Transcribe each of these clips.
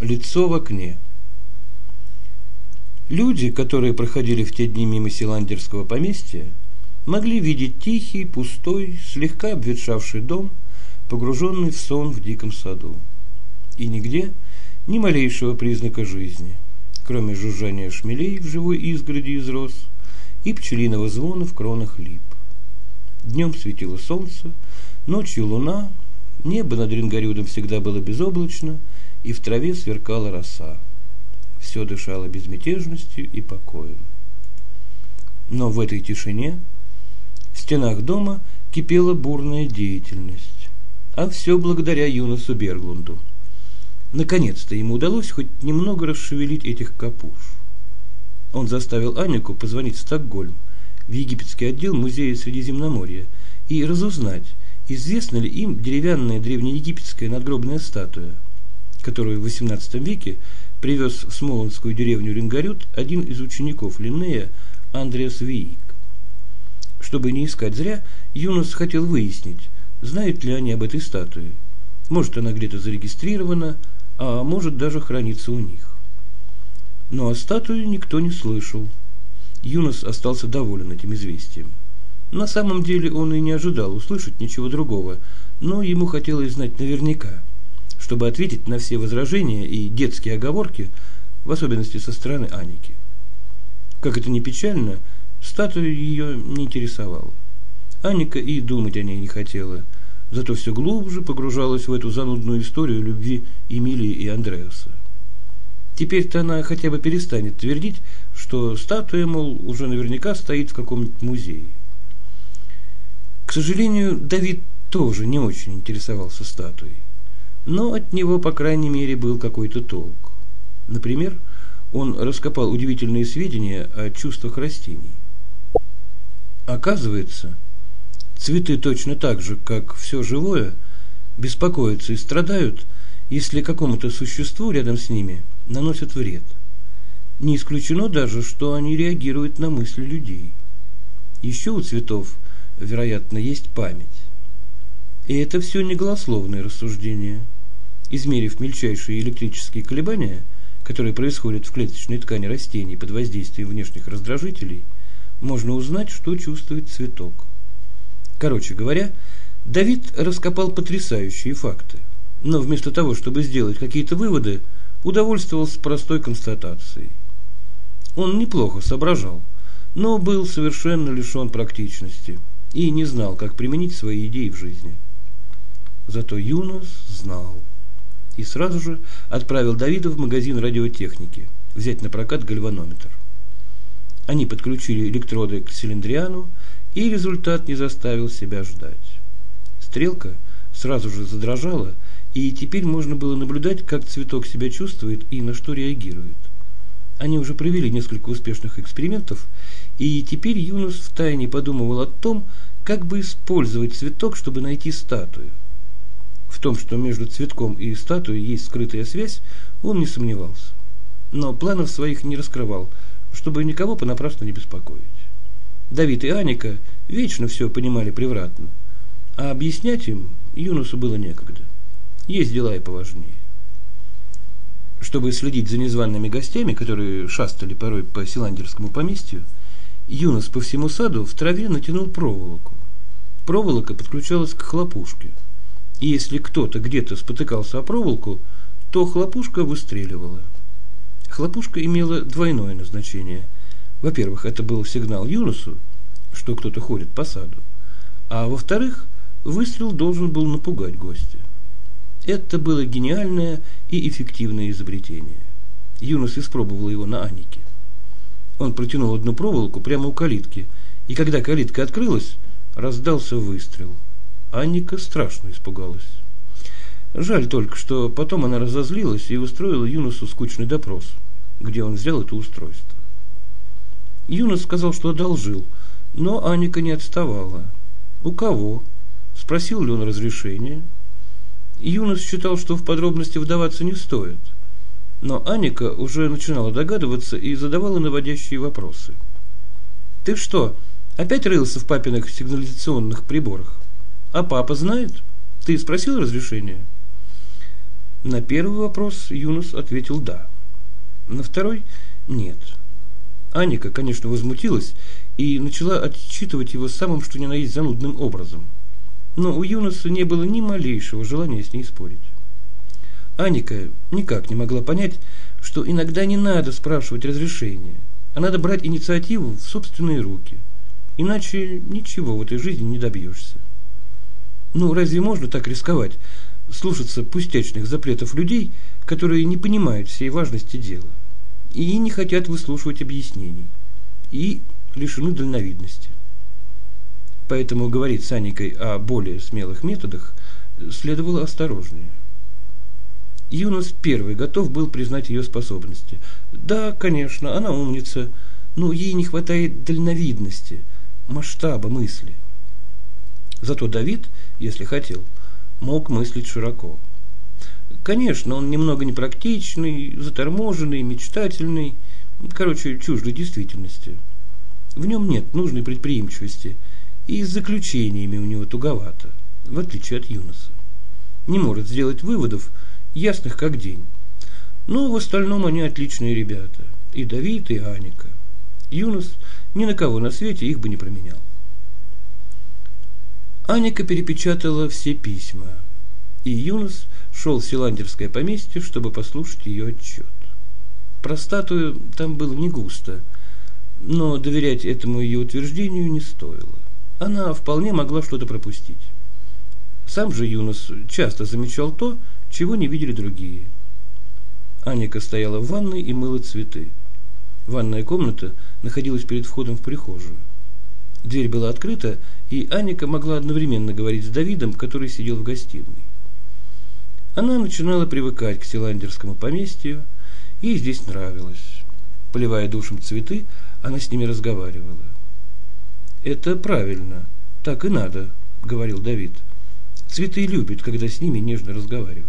Лицо в окне. Люди, которые проходили в те дни мимо Силандерского поместья, могли видеть тихий, пустой, слегка обветшавший дом, погруженный в сон в диком саду. И нигде ни малейшего признака жизни, кроме жужжания шмелей в живой изгороди из роз и пчелиного звона в кронах лип. Днем светило солнце, ночью луна, небо над Рингарюдом всегда было безоблачно – и в траве сверкала роса. Все дышало безмятежностью и покоем. Но в этой тишине в стенах дома кипела бурная деятельность, а все благодаря Юносу Берглунду. Наконец-то ему удалось хоть немного расшевелить этих капуш. Он заставил Анику позвонить в Стокгольм, в египетский отдел музея Средиземноморья, и разузнать, известна ли им деревянная древнеегипетская надгробная статуя – которую в XVIII веке привез в Смолонскую деревню Рингарют один из учеников Линнея Андреас Виик. Чтобы не искать зря, Юнос хотел выяснить, знают ли они об этой статуе. Может, она где-то зарегистрирована, а может даже хранится у них. Но о статуе никто не слышал. Юнос остался доволен этим известием. На самом деле он и не ожидал услышать ничего другого, но ему хотелось знать наверняка – чтобы ответить на все возражения и детские оговорки, в особенности со стороны Аники. Как это ни печально, статуя ее не интересовала. Аника и думать о ней не хотела, зато все глубже погружалась в эту занудную историю любви Эмилии и Андреаса. Теперь-то она хотя бы перестанет твердить, что статуя, мол, уже наверняка стоит в каком-нибудь музее. К сожалению, Давид тоже не очень интересовался статуей но от него, по крайней мере, был какой-то толк. Например, он раскопал удивительные сведения о чувствах растений. Оказывается, цветы точно так же, как все живое, беспокоятся и страдают, если какому-то существу рядом с ними наносят вред. Не исключено даже, что они реагируют на мысли людей. Еще у цветов, вероятно, есть память. И это все не голословные рассуждения – Измерив мельчайшие электрические колебания, которые происходят в клеточной ткани растений под воздействием внешних раздражителей, можно узнать, что чувствует цветок. Короче говоря, Давид раскопал потрясающие факты, но вместо того, чтобы сделать какие-то выводы, удовольствовался простой констатацией. Он неплохо соображал, но был совершенно лишен практичности и не знал, как применить свои идеи в жизни. Зато Юнос знал и сразу же отправил Давида в магазин радиотехники взять на прокат гальванометр. Они подключили электроды к цилиндриану, и результат не заставил себя ждать. Стрелка сразу же задрожала, и теперь можно было наблюдать, как цветок себя чувствует и на что реагирует. Они уже провели несколько успешных экспериментов, и теперь Юнус втайне подумывал о том, как бы использовать цветок, чтобы найти статую. В том, что между цветком и статуей есть скрытая связь, он не сомневался. Но планов своих не раскрывал, чтобы никого понапрасну не беспокоить. Давид и Аника вечно все понимали превратно, а объяснять им Юнусу было некогда. Есть дела и поважнее. Чтобы следить за незваными гостями, которые шастали порой по Силандерскому поместью, Юнус по всему саду в траве натянул проволоку. Проволока подключалась к хлопушке – и если кто-то где-то спотыкался о проволоку, то хлопушка выстреливала. Хлопушка имела двойное назначение. Во-первых, это был сигнал Юнусу, что кто-то ходит по саду, а во-вторых, выстрел должен был напугать гостя. Это было гениальное и эффективное изобретение. Юнус испробовал его на Анике. Он протянул одну проволоку прямо у калитки, и когда калитка открылась, раздался выстрел – Анника страшно испугалась. Жаль только, что потом она разозлилась и устроила Юнусу скучный допрос, где он взял это устройство. Юнус сказал, что одолжил, но Аника не отставала. У кого? Спросил ли он разрешения? Юнус считал, что в подробности вдаваться не стоит. Но Аника уже начинала догадываться и задавала наводящие вопросы. «Ты что, опять рылся в папиных сигнализационных приборах?» А папа знает? Ты спросил разрешения? На первый вопрос Юнус ответил «да». На второй – «нет». Аника, конечно, возмутилась и начала отчитывать его самым что ни на есть занудным образом. Но у Юноса не было ни малейшего желания с ней спорить. Аника никак не могла понять, что иногда не надо спрашивать разрешения, а надо брать инициативу в собственные руки. Иначе ничего в этой жизни не добьешься. Ну, разве можно так рисковать, слушаться пустячных запретов людей, которые не понимают всей важности дела и не хотят выслушивать объяснений, и лишены дальновидности. Поэтому говорить с Аникой о более смелых методах следовало осторожнее. Юнос первый готов был признать ее способности. Да, конечно, она умница, но ей не хватает дальновидности, масштаба мысли. Зато Давид, если хотел, мог мыслить широко. Конечно, он немного непрактичный, заторможенный, мечтательный, короче, чуждой действительности. В нем нет нужной предприимчивости, и с заключениями у него туговато, в отличие от Юноса. Не может сделать выводов, ясных как день. Но в остальном они отличные ребята, и Давид, и Аника. Юнос ни на кого на свете их бы не променял. Аника перепечатала все письма, и Юнос шел в Силандерское поместье, чтобы послушать ее отчет. Про статую там было не густо, но доверять этому ее утверждению не стоило. Она вполне могла что-то пропустить. Сам же Юнос часто замечал то, чего не видели другие. Аника стояла в ванной и мыла цветы. Ванная комната находилась перед входом в прихожую. Дверь была открыта, и Аника могла одновременно говорить с Давидом, который сидел в гостиной. Она начинала привыкать к Силандерскому поместью, ей здесь нравилось. Поливая душем цветы, она с ними разговаривала. «Это правильно, так и надо», — говорил Давид. «Цветы любят, когда с ними нежно разговаривают».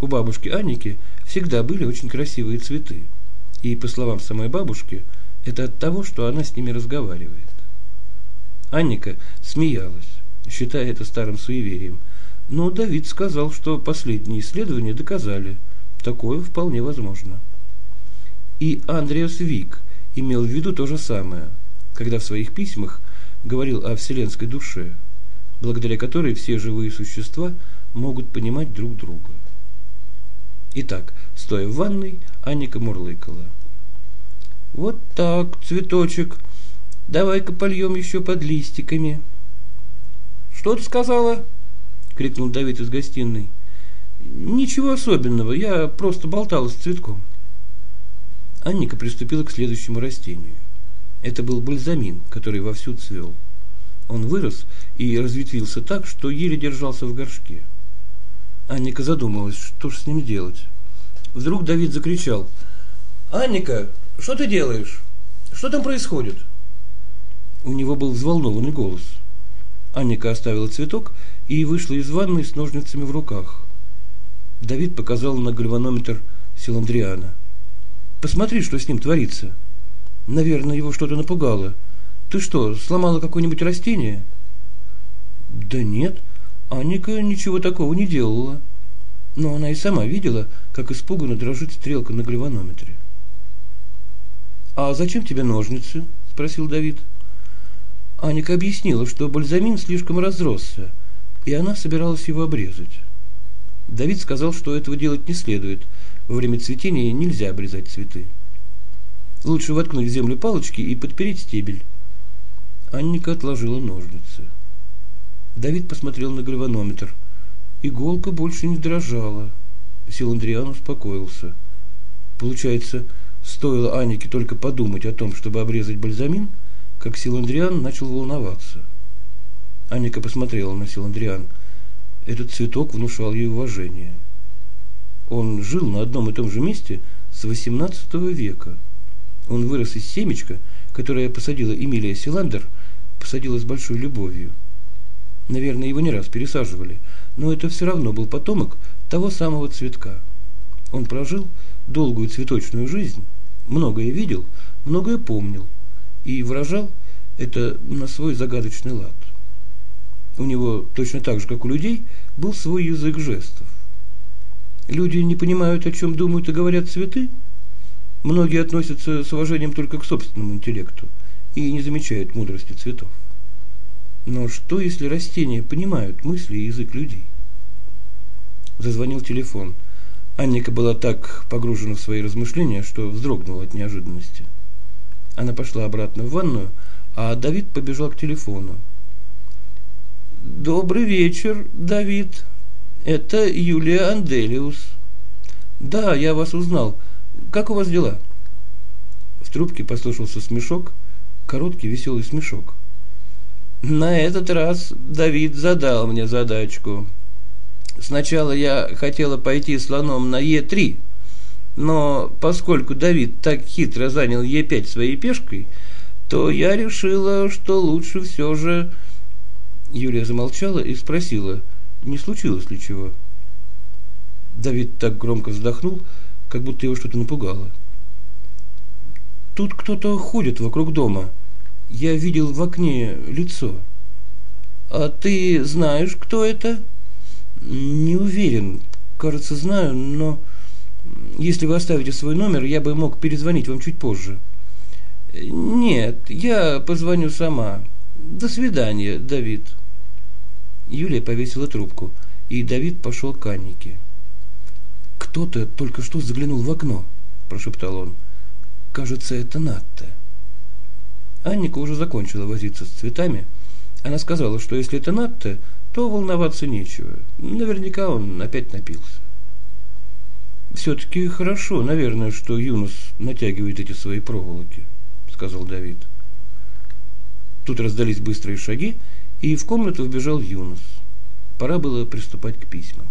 У бабушки Анники всегда были очень красивые цветы, и, по словам самой бабушки, это от того, что она с ними разговаривает. Анника смеялась, считая это старым суеверием, но Давид сказал, что последние исследования доказали, такое вполне возможно. И Андреас Вик имел в виду то же самое, когда в своих письмах говорил о вселенской душе, благодаря которой все живые существа могут понимать друг друга. Итак, стоя в ванной, Анника мурлыкала. «Вот так, цветочек, давай-ка польем еще под листиками». «Что ты сказала?» — крикнул Давид из гостиной. «Ничего особенного, я просто болтала с цветком». Анника приступила к следующему растению. Это был бальзамин, который вовсю цвел. Он вырос и разветвился так, что еле держался в горшке. Анника задумалась, что же с ним делать. Вдруг Давид закричал. «Анника, что ты делаешь? Что там происходит?» У него был взволнованный голос. Анника оставила цветок и вышла из ванной с ножницами в руках. Давид показал на гальванометр Силандриана. «Посмотри, что с ним творится. Наверное, его что-то напугало. Ты что, сломала какое-нибудь растение?» «Да нет, Анника ничего такого не делала. Но она и сама видела, как испуганно дрожит стрелка на гальванометре. «А зачем тебе ножницы?» – спросил Давид. Аника объяснила, что бальзамин слишком разросся, и она собиралась его обрезать. Давид сказал, что этого делать не следует. Во время цветения нельзя обрезать цветы. Лучше воткнуть в землю палочки и подпереть стебель. Анника отложила ножницы. Давид посмотрел на гальванометр. Иголка больше не дрожала. Силандриан успокоился. Получается, стоило Анике только подумать о том, чтобы обрезать бальзамин, как Силандриан начал волноваться. Аника посмотрела на Силандриан. Этот цветок внушал ей уважение. Он жил на одном и том же месте с XVIII века. Он вырос из семечка, которое посадила Эмилия Силандер, посадила с большой любовью. Наверное, его не раз пересаживали, но это все равно был потомок того самого цветка. Он прожил долгую цветочную жизнь, многое видел, многое помнил и выражал это на свой загадочный лад. У него, точно так же, как у людей, был свой язык жестов. Люди не понимают, о чем думают и говорят цветы? Многие относятся с уважением только к собственному интеллекту и не замечают мудрости цветов. Но что, если растения понимают мысли и язык людей? Зазвонил телефон. Анника была так погружена в свои размышления, что вздрогнула от неожиданности. Она пошла обратно в ванную, а Давид побежал к телефону. «Добрый вечер, Давид. Это Юлия Анделиус». «Да, я вас узнал. Как у вас дела?» В трубке послышался смешок, короткий веселый смешок. На этот раз Давид задал мне задачку. Сначала я хотела пойти слоном на Е3, но поскольку Давид так хитро занял Е5 своей пешкой, то я решила, что лучше все же... Юлия замолчала и спросила, не случилось ли чего. Давид так громко вздохнул, как будто его что-то напугало. Тут кто-то ходит вокруг дома. Я видел в окне лицо. А ты знаешь, кто это? Не уверен. Кажется, знаю, но если вы оставите свой номер, я бы мог перезвонить вам чуть позже. Нет, я позвоню сама. До свидания, Давид. Юлия повесила трубку, и Давид пошел к Аннике. «Кто-то только что заглянул в окно», – прошептал он. «Кажется, это Натта». Анника уже закончила возиться с цветами. Она сказала, что если это Натта, то волноваться нечего. Наверняка он опять напился. «Все-таки хорошо, наверное, что Юнус натягивает эти свои проволоки», – сказал Давид. Тут раздались быстрые шаги, и в комнату вбежал Юнус. Пора было приступать к письмам.